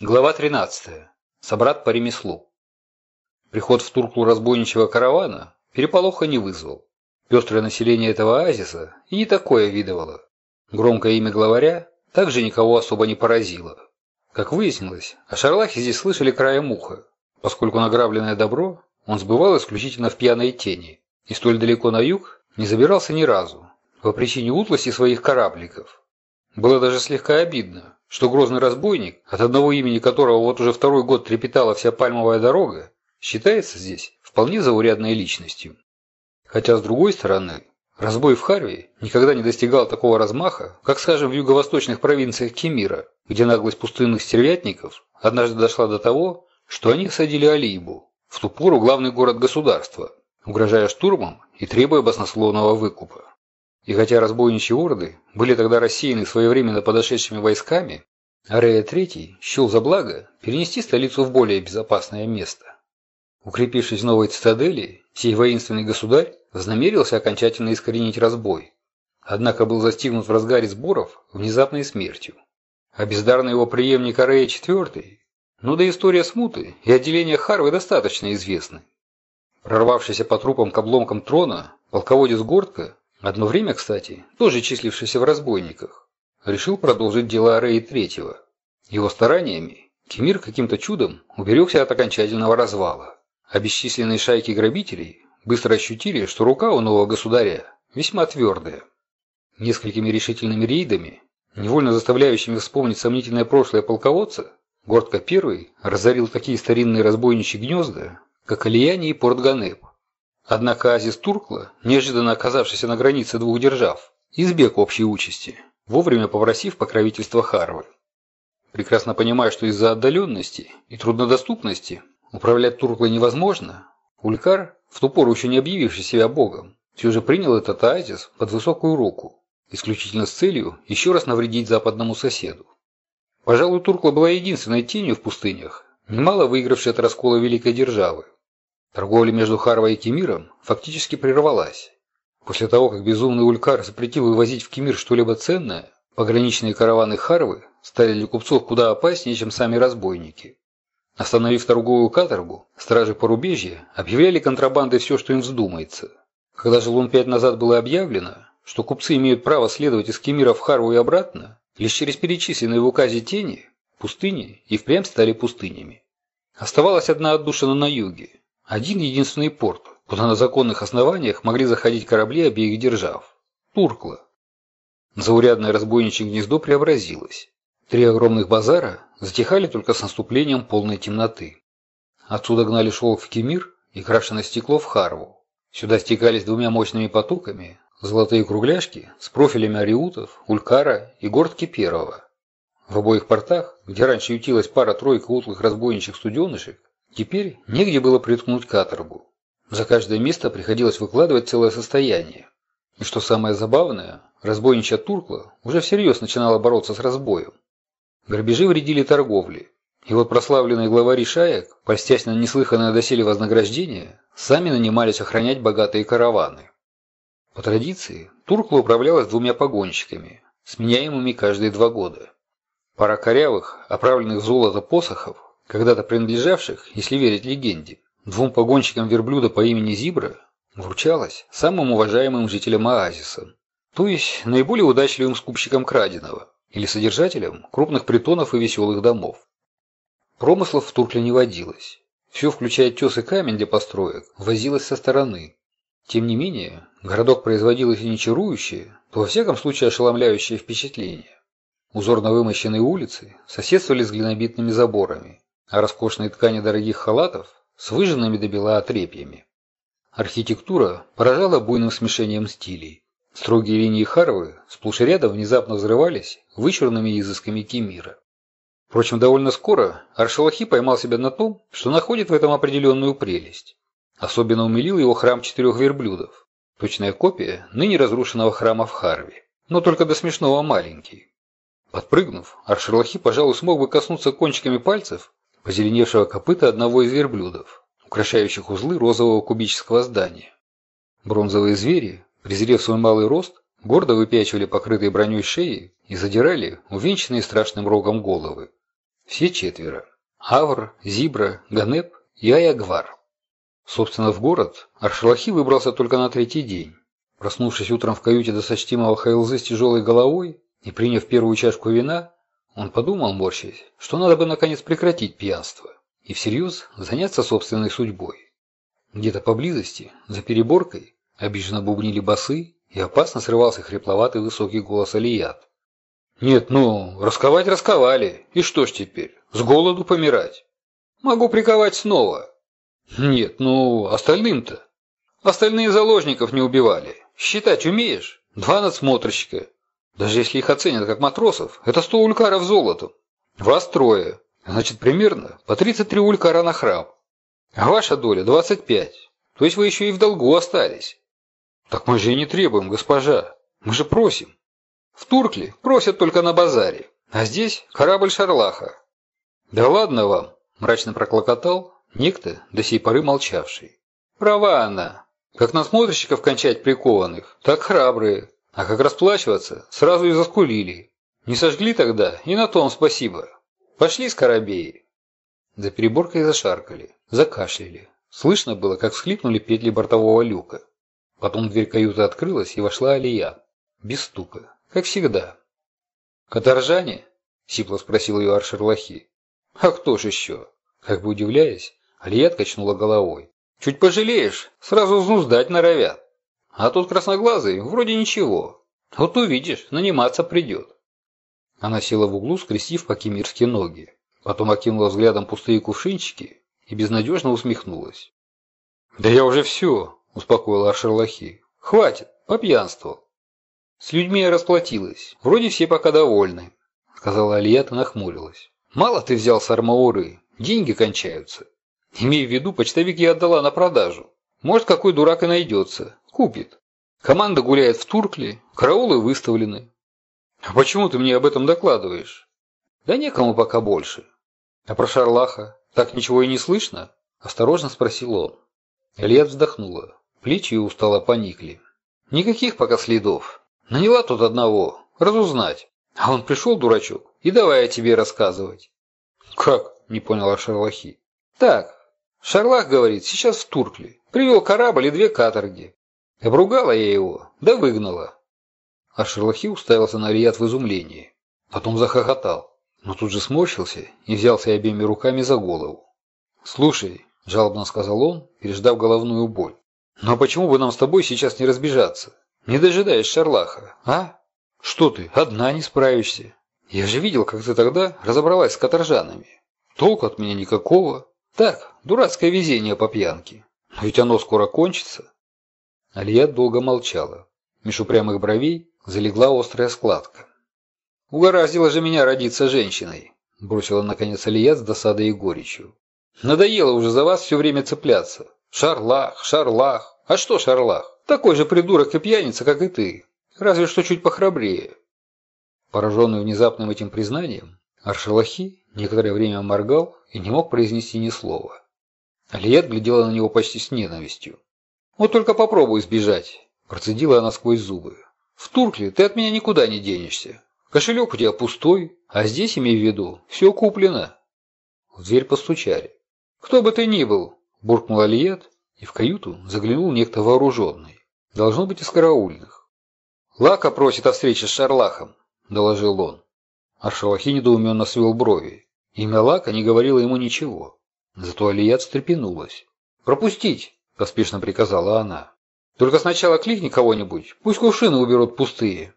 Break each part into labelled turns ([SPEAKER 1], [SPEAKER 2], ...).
[SPEAKER 1] Глава 13. Собрат по ремеслу. Приход в Турклу разбойничего каравана переполоха не вызвал. Пестрое население этого оазиса и не такое видывало. Громкое имя главаря также никого особо не поразило. Как выяснилось, о Шарлахе здесь слышали краем уха, поскольку награбленное добро он сбывал исключительно в пьяной тени и столь далеко на юг не забирался ни разу, по причине утлости своих корабликов. Было даже слегка обидно, что грозный разбойник, от одного имени которого вот уже второй год трепетала вся пальмовая дорога, считается здесь вполне заурядной личностью. Хотя, с другой стороны, разбой в Харви никогда не достигал такого размаха, как, скажем, в юго-восточных провинциях Кемира, где наглость пустынных стервятников однажды дошла до того, что они осадили Алибу, в ту пору главный город государства, угрожая штурмом и требуя баснословного выкупа. И хотя разбойничьи орды были тогда рассеяны своевременно подошедшими войсками, Арея III счел за благо перенести столицу в более безопасное место. Укрепившись в новой цитадели, сей воинственный государь вознамерился окончательно искоренить разбой. Однако был застигнут в разгаре сборов внезапной смертью. А бездарный его преемник Арея IV, ну да история смуты и отделение Харвы достаточно известны. Прорвавшийся по трупам к обломкам трона, полководец Гордка Одно время, кстати, тоже числившийся в разбойниках, решил продолжить дело Ареи Третьего. Его стараниями Кемир каким-то чудом уберегся от окончательного развала. А бесчисленные шайки грабителей быстро ощутили, что рука у нового государя весьма твердая. Несколькими решительными рейдами, невольно заставляющими вспомнить сомнительное прошлое полководца, Гордка I разорил такие старинные разбойничьи гнезда, как Алияне и Порт-Ганеб, Однако Азис Туркла, неожиданно оказавшийся на границе двух держав, избег общей участи, вовремя попросив покровительства Харвы. Прекрасно понимая, что из-за отдаленности и труднодоступности управлять Турклой невозможно, Улькар, в ту пору еще не объявивший себя богом, все же принял этот оазис под высокую руку, исключительно с целью еще раз навредить западному соседу. Пожалуй, Туркла была единственной тенью в пустынях, немало выигравшей от раскола великой державы. Торговля между Харвой и Кемиром фактически прервалась. После того, как безумный Улькар запретил вывозить в Кемир что-либо ценное, пограничные караваны Харвы стали для купцов куда опаснее, чем сами разбойники. Остановив торговую каторгу, стражи порубежья объявляли контрабандой все, что им вздумается. Когда же лун пять назад было объявлено, что купцы имеют право следовать из Кемира в Харву и обратно, лишь через перечисленные в указе тени, пустыни и впрямь стали пустынями. Оставалась одна отдушина на юге, один единственный порт, куда на законных основаниях могли заходить корабли обеих держав – Туркла. Заурядное разбойничье гнездо преобразилось. Три огромных базара затихали только с наступлением полной темноты. Отсюда гнали шелк в Кемир и крашеное стекло в Харву. Сюда стекались двумя мощными потоками золотые кругляшки с профилями ариутов, улькара и гордки первого. В обоих портах, где раньше ютилась пара-тройка утлых разбойничьих студенышек, Теперь негде было приткнуть каторгу. За каждое место приходилось выкладывать целое состояние. И что самое забавное, разбойничья Туркла уже всерьез начинала бороться с разбоем. Грабежи вредили торговле. И вот прославленные главари шаек, польстясь на неслыханное доселе вознаграждение, сами нанимались охранять богатые караваны. По традиции, Туркла управлялась двумя погонщиками, сменяемыми каждые два года. Пара корявых, оправленных в золото посохов, когда-то принадлежавших, если верить легенде, двум погонщикам верблюда по имени Зибра, вручалась самым уважаемым жителям оазиса, то есть наиболее удачливым скупщикам краденого или содержателям крупных притонов и веселых домов. Промыслов в Туркле не водилось. Все, включая тес и камень для построек, возилось со стороны. Тем не менее, городок производил если не чарующее, то во всяком случае ошеломляющее впечатление. Узорно вымощенные улицы соседствовали с глинобитными заборами, а роскошные ткани дорогих халатов с выжженными до бела отрепьями. Архитектура поражала буйным смешением стилей. Строгие линии Харвы сплошь и рядом внезапно взрывались вычурными изысками Кемира. Впрочем, довольно скоро Аршалахи поймал себя на том, что находит в этом определенную прелесть. Особенно умилил его храм четырех верблюдов, точная копия ныне разрушенного храма в Харве, но только до смешного маленький. Подпрыгнув, Аршалахи, пожалуй, смог бы коснуться кончиками пальцев позеленевшего копыта одного из верблюдов, украшающих узлы розового кубического здания. Бронзовые звери, презрев свой малый рост, гордо выпячивали покрытые броней шеи и задирали увенчанные страшным рогом головы. Все четверо. Авр, Зибра, Ганеп и Аягвар. Собственно, в город Аршалахи выбрался только на третий день. Проснувшись утром в каюте досточтимого Хайлзы с тяжелой головой и приняв первую чашку вина, он подумал, морщась, что надо бы наконец прекратить пьянство и всерьез заняться собственной судьбой. Где-то поблизости, за переборкой, обиженно бубнили басы, и опасно срывался хрипловатый высокий голос Алият. «Нет, ну, расковать расковали. И что ж теперь, с голоду помирать? Могу приковать снова. Нет, ну, остальным-то. Остальные заложников не убивали. Считать умеешь? Два надсмотрщика. Даже если их оценят как матросов, это сто улькаров золотом. Вас трое. Значит, примерно по 33 улькара на храм. А ваша доля 25. То есть вы еще и в долгу остались. Так мы же и не требуем, госпожа. Мы же просим. В Туркле просят только на базаре, а здесь корабль Шарлаха. Да ладно вам, мрачно проклокотал некто, до сей поры молчавший. Права она. Как насмотрщиков кончать прикованных, так храбрые. А как расплачиваться, сразу и заскулили. Не сожгли тогда, и на том спасибо. Пошли, скоробеи. За переборкой зашаркали, закашляли. Слышно было, как всхлипнули петли бортового люка. Потом дверь каюты открылась, и вошла Алия. Без стука, как всегда. «Каторжане?» – сипло спросил ее Аршерлахи. «А кто ж еще?» Как бы удивляясь, Алия качнула головой. «Чуть пожалеешь, сразу взнуздать норовят. А тут красноглазый, вроде ничего. Вот увидишь, наниматься придет». Она села в углу, скрестив по-кемирски ноги. Потом окинула взглядом пустые кувшинчики и безнадежно усмехнулась. «Да я уже все!» – успокоила Аршерлахи. «Хватит, попьянствовал». «С людьми я расплатилась. Вроде все пока довольны», – сказала Алията, нахмурилась. «Мало ты взял с Армауры. Деньги кончаются. Имей в виду, почтовик я отдала на продажу. Может, какой дурак и найдется. Купит. Команда гуляет в Туркле, караулы выставлены. А почему ты мне об этом докладываешь? Да некому пока больше. А про Шарлаха так ничего и не слышно? Осторожно спросил он. Илья вздохнула. Плечи устало поникли. Никаких пока следов. Наняла тут одного. Разузнать. А он пришел, дурачок, и давай о тебе рассказывать. Как? Не поняла Шарлахи. Так. Шарлах говорит, сейчас в Туркле. Привел корабль и две каторги. Обругала я его, да выгнала. А Шерлахи уставился на Рият в изумлении. Потом захохотал, но тут же сморщился и взялся обеими руками за голову. «Слушай, жалобно сказал он, переждав головную боль. «Но почему бы нам с тобой сейчас не разбежаться? Не дожидаясь Шарлаха, а? Что ты, одна не справишься? Я же видел, как ты тогда разобралась с каторжанами. Толку от меня никакого. Так, дурацкое везение по пьянке. Но ведь оно скоро кончится». Алия долго молчала. Меж упрямых бровей залегла острая складка. «Угораздило же меня родиться женщиной», – бросила наконец Алия с досадой и горечью. Надоело уже за вас все время цепляться. Шарлах, шарлах. А что шарлах? Такой же придурок и пьяница, как и ты. Разве что чуть похрабрее. Пораженный внезапным этим признанием, Аршалахи некоторое время моргал и не мог произнести ни слова. Алиет глядела на него почти с ненавистью. «Вот только попробуй сбежать», – процедила она сквозь зубы. «В Туркле ты от меня никуда не денешься. Кошелек у тебя пустой, а здесь, имей в виду, все куплено». В дверь постучали. «Кто бы ты ни был!» – буркнул Алиет, и в каюту заглянул некто вооруженный. Должно быть из караульных. «Лака просит о встрече с Шарлахом», – доложил он. Аршалахи недоуменно свел брови. Имя Лака не говорило ему ничего. Зато Алият встрепенулась. «Пропустить!» – поспешно приказала она. «Только сначала кликни кого-нибудь, пусть кувшины уберут пустые».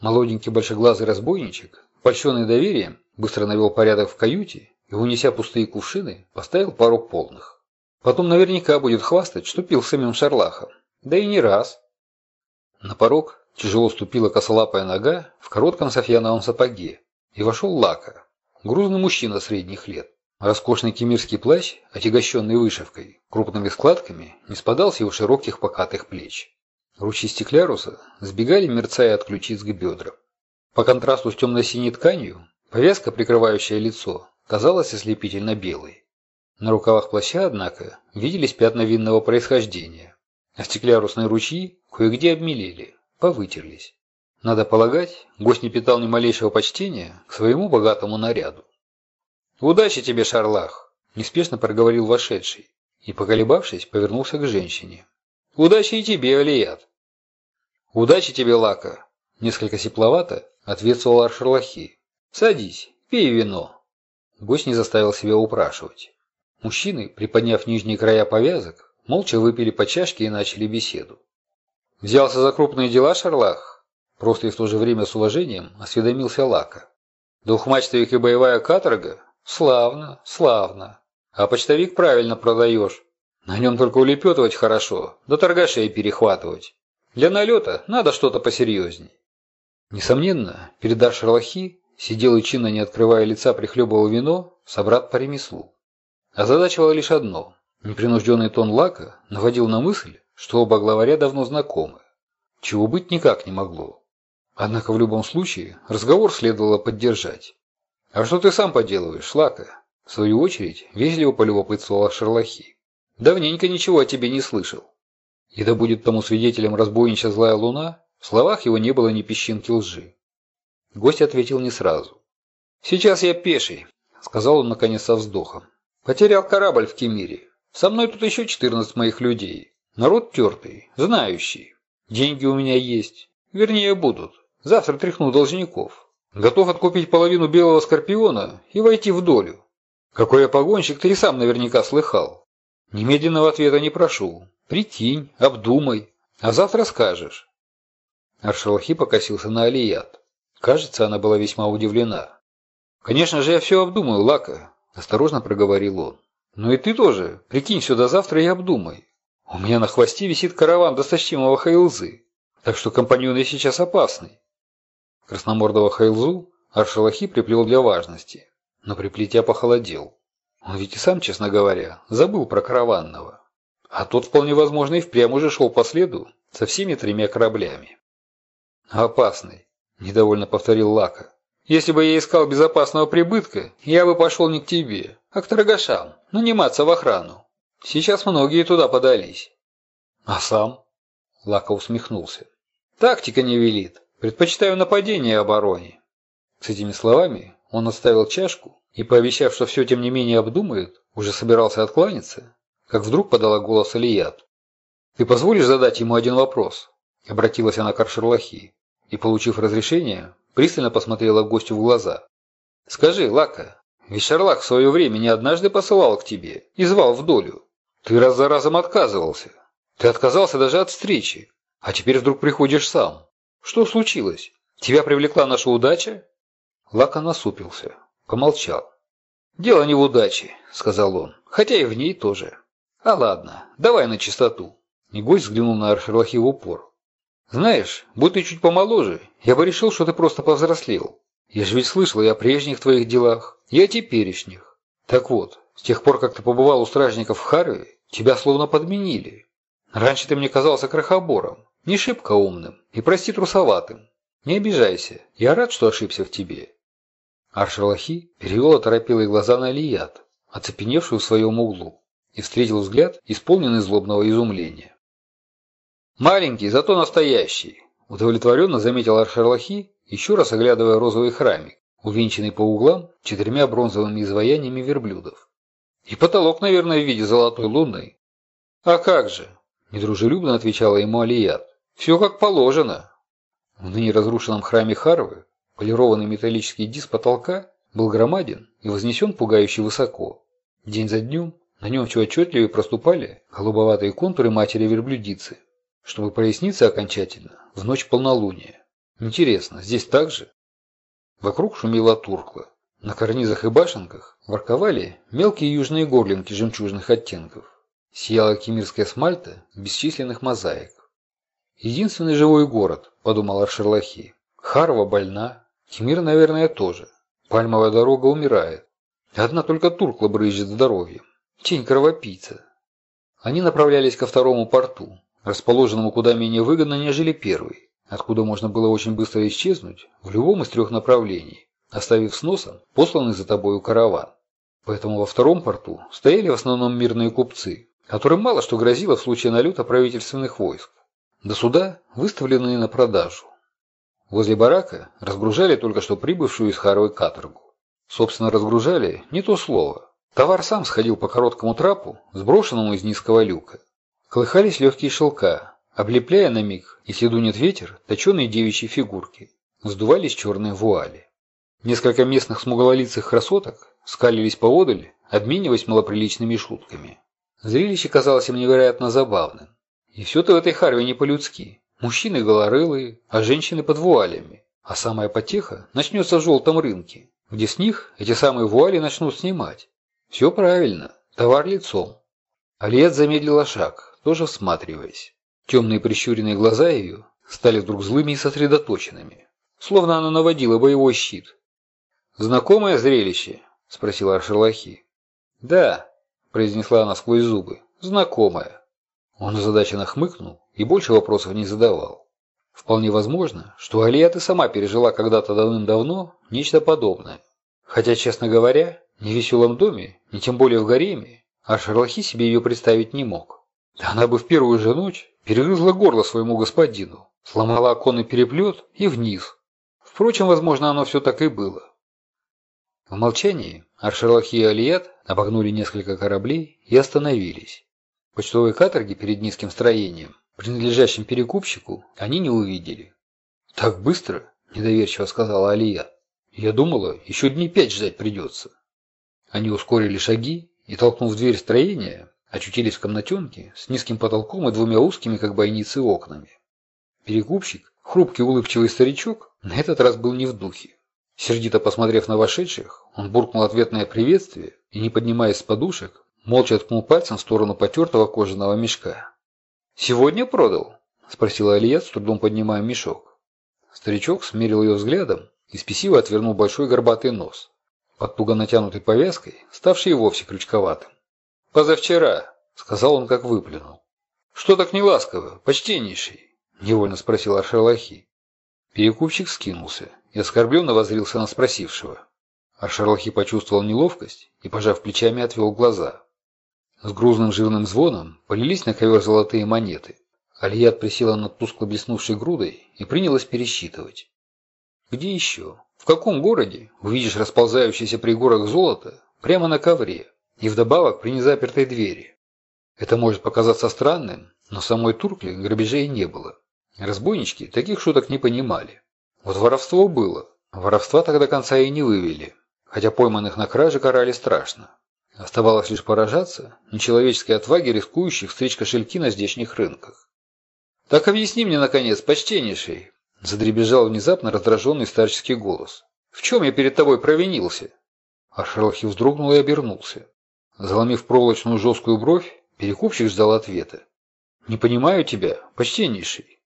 [SPEAKER 1] Молоденький большеглазый разбойничек, польщенный доверием, быстро навел порядок в каюте и, унеся пустые кувшины, поставил пару полных. Потом наверняка будет хвастать, что пил самим Шарлахом. Да и не раз. На порог тяжело ступила косолапая нога в коротком софьяновом сапоге, и вошел Лака, грузный мужчина средних лет. Роскошный кемирский плащ, отягощенный вышивкой, крупными складками, не спадал с его широких покатых плеч. Ручьи стекляруса сбегали, мерцая от ключиц к бедрам. По контрасту с темно-синей тканью, повязка, прикрывающая лицо, казалась ослепительно белой. На рукавах плаща, однако, виделись пятна винного происхождения, а стеклярусные ручьи кое-где обмелели, повытерлись. Надо полагать, гость не питал ни малейшего почтения к своему богатому наряду. «Удачи тебе, Шарлах!» – неспешно проговорил вошедший и, поколебавшись, повернулся к женщине. «Удачи и тебе, Алият!» «Удачи тебе, Лака!» – несколько сепловато ответствовал Аршерлахи. «Садись, пей вино!» Гость не заставил себя упрашивать. Мужчины, приподняв нижние края повязок, молча выпили по чашке и начали беседу. «Взялся за крупные дела, Шарлах?» Просто и в то же время с уважением осведомился Лака. «Двухмачтовик и боевая каторга? Славно, славно. А почтовик правильно продаешь. На нем только улепетывать хорошо, да торгашей перехватывать. Для налета надо что-то посерьезней». Несомненно, перед Аршерлахи сидел и чинно не открывая лица прихлебывал вино собрат по ремеслу. Озадачивало лишь одно. Непринужденный тон Лака наводил на мысль, что оба главаря давно знакомы. Чего быть никак не могло. Однако в любом случае разговор следовало поддержать. «А что ты сам поделываешь, Лака?» В свою очередь вежливо полюбопытствовала Шерлахи. «Давненько ничего о тебе не слышал». И да будет тому свидетелем разбойнича злая луна, в словах его не было ни песчинки лжи. Гость ответил не сразу. «Сейчас я пеший», — сказал он наконец со вздохом. «Потерял корабль в Кемире. Со мной тут еще четырнадцать моих людей. Народ тертый, знающий. Деньги у меня есть. Вернее, будут. Завтра тряхну должников. Готов откупить половину белого скорпиона и войти в долю. Какой я погонщик, ты и сам наверняка слыхал. Немедленного ответа не прошу. Прикинь, обдумай, а завтра скажешь. Аршалахи покосился на Алият. Кажется, она была весьма удивлена. «Конечно же, я все обдумаю, Лака», – осторожно проговорил он. «Ну и ты тоже. Прикинь сюда завтра и обдумай. У меня на хвосте висит караван досточтимого Хайлзы, так что компаньон я сейчас опасный. Красномордого Хайлзу Аршалахи приплел для важности, но приплетя похолодел. Он ведь и сам, честно говоря, забыл про караванного. А тот, вполне возможно, и впрямь уже шел по следу со всеми тремя кораблями. «Опасный», – недовольно повторил Лака. «Если бы я искал безопасного прибытка, я бы пошел не к тебе, а к торгашам, наниматься в охрану. Сейчас многие туда подались. А сам? Лака усмехнулся. Тактика не велит. Предпочитаю нападение обороне. С этими словами он оставил чашку и, пообещав, что все тем не менее обдумает, уже собирался откланяться, как вдруг подала голос Алият. «Ты позволишь задать ему один вопрос?» Обратилась она к Аршерлахи и, получив разрешение, пристально посмотрела гостю в глаза. «Скажи, Лака, ведь Шарлах в свое время не однажды посылал к тебе и звал в долю. Ты раз за разом отказывался. Ты отказался даже от встречи. А теперь вдруг приходишь сам. Что случилось? Тебя привлекла наша удача?» Лака насупился, помолчал. «Дело не в удаче», — сказал он, — «хотя и в ней тоже». «А ладно, давай на чистоту». И гость взглянул на Аршерлахи в упор. «Знаешь, будь ты чуть помоложе, я бы решил, что ты просто повзрослел. Я же ведь слышал и о прежних твоих делах, и о теперешних. Так вот, с тех пор, как ты побывал у стражников в Харве, тебя словно подменили. Раньше ты мне казался крохобором, не шибко умным и, прости, трусоватым. Не обижайся, я рад, что ошибся в тебе». Аршалахи перевел оторопелые глаза на Алият, оцепеневшую в своем углу, и встретил взгляд, исполненный злобного изумления. «Маленький, зато настоящий», – удовлетворенно заметил Аршалахи, еще раз оглядывая розовый храмик, увенчанный по углам четырьмя бронзовыми изваяниями верблюдов. И потолок, наверное, в виде золотой луны. А как же? Недружелюбно отвечала ему Алият. Все как положено. В ныне разрушенном храме Харвы полированный металлический диск потолка был громаден и вознесен пугающе высоко. День за днем на нем все отчетливее проступали голубоватые контуры матери-верблюдицы, чтобы проясниться окончательно в ночь полнолуния. Интересно, здесь так же? Вокруг шумело туркло. На карнизах и башенках ворковали мелкие южные горлинки жемчужных оттенков. Сияла кемирская смальта бесчисленных мозаик. «Единственный живой город», – подумал Аршерлахи. «Харва больна, Кемир, наверное, тоже. Пальмовая дорога умирает. Одна только Туркла брызжет здоровьем. Тень кровопийца». Они направлялись ко второму порту, расположенному куда менее выгодно, нежели первый, откуда можно было очень быстро исчезнуть в любом из трех направлений оставив с носом посланный за тобою караван. Поэтому во втором порту стояли в основном мирные купцы, которым мало что грозило в случае налета правительственных войск. До суда выставленные на продажу. Возле барака разгружали только что прибывшую из Харовой каторгу. Собственно, разгружали не то слово. Товар сам сходил по короткому трапу, сброшенному из низкого люка. Колыхались легкие шелка, облепляя на миг, если дунет ветер, точеные девичьи фигурки. Вздувались черные вуали. Несколько местных смуглолицых красоток скалились поодаль, обмениваясь малоприличными шутками. Зрелище казалось им невероятно забавным. И все-то в этой харве не по-людски. Мужчины голорылые, а женщины под вуалями. А самая потеха начнется в желтом рынке, где с них эти самые вуали начнут снимать. Все правильно, товар лицом. Алиет замедлила шаг, тоже всматриваясь. Темные прищуренные глаза ее стали вдруг злыми и сосредоточенными, словно она наводила боевой щит. «Знакомое зрелище?» – спросила Аршерлахи. «Да», – произнесла она сквозь зубы, – «знакомое». Он озадаченно хмыкнул и больше вопросов не задавал. Вполне возможно, что Алият и сама пережила когда-то давным-давно нечто подобное. Хотя, честно говоря, ни в веселом доме, ни тем более в гареме, а Шарлахи себе ее представить не мог. Да она бы в первую же ночь перегрызла горло своему господину, сломала оконный переплет и вниз. Впрочем, возможно, оно все так и было. В молчании Аршерлахи и Алият обогнули несколько кораблей и остановились. Почтовой каторги перед низким строением, принадлежащим перекупщику, они не увидели. «Так быстро?» – недоверчиво сказала Алия. «Я думала, еще дней пять ждать придется». Они ускорили шаги и, толкнув дверь строения, очутились в комнатенке с низким потолком и двумя узкими, как бойницы, окнами. Перекупщик, хрупкий улыбчивый старичок, на этот раз был не в духе. Сердито посмотрев на вошедших, он буркнул ответное приветствие и, не поднимаясь с подушек, молча ткнул пальцем в сторону потертого кожаного мешка. «Сегодня продал?» – спросила Алият, с трудом поднимая мешок. Старичок смерил ее взглядом и спесиво отвернул большой горбатый нос, под туго натянутой повязкой, ставший и вовсе крючковатым. «Позавчера», – сказал он, как выплюнул. «Что так неласково, почтеннейший?» – невольно спросил Аршерлахи. Перекупщик скинулся и оскорбленно воззрился на спросившего. Аршерлахи почувствовал неловкость и, пожав плечами, отвел глаза. С грузным жирным звоном полились на ковер золотые монеты. Алият присела над тускло блеснувшей грудой и принялась пересчитывать. Где еще? В каком городе увидишь расползающийся при горах золото прямо на ковре и вдобавок при незапертой двери? Это может показаться странным, но самой Туркле грабежей не было. Разбойнички таких шуток не понимали. Вот воровство было. Воровства тогда конца и не вывели, хотя пойманных на краже карали страшно. Оставалось лишь поражаться нечеловеческой отваге рискующих встреч кошельки на здешних рынках. «Так объясни мне, наконец, почтеннейший!» Задребежал внезапно раздраженный старческий голос. «В чем я перед тобой провинился?» А Шерлахи вздрогнул и обернулся. Заломив проволочную жесткую бровь, перекупщик ждал ответа. «Не понимаю тебя, почтеннейший».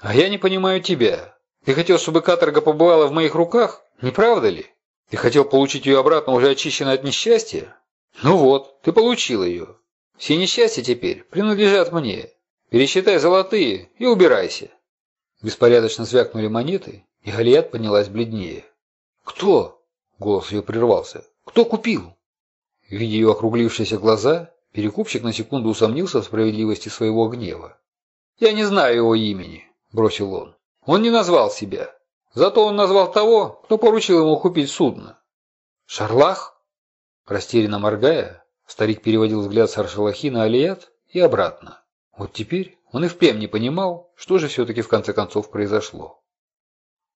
[SPEAKER 1] «А я не понимаю тебя. Ты хотел, чтобы каторга побывала в моих руках, не правда ли? Ты хотел получить ее обратно уже очищенной от несчастья? Ну вот, ты получил ее. Все несчастья теперь принадлежат мне. Пересчитай золотые и убирайся. Беспорядочно звякнули монеты, и Галият поднялась бледнее. «Кто?» — голос ее прервался. «Кто купил?» Видя ее округлившиеся глаза, перекупщик на секунду усомнился в справедливости своего гнева. «Я не знаю его имени», — бросил он. «Он не назвал себя. Зато он назвал того, кто поручил ему купить судно». «Шарлах?» Растерянно моргая, старик переводил взгляд с Аршалахи на Алият и обратно. Вот теперь он и впрямь не понимал, что же все-таки в конце концов произошло.